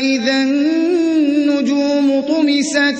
فإذا النجوم طمست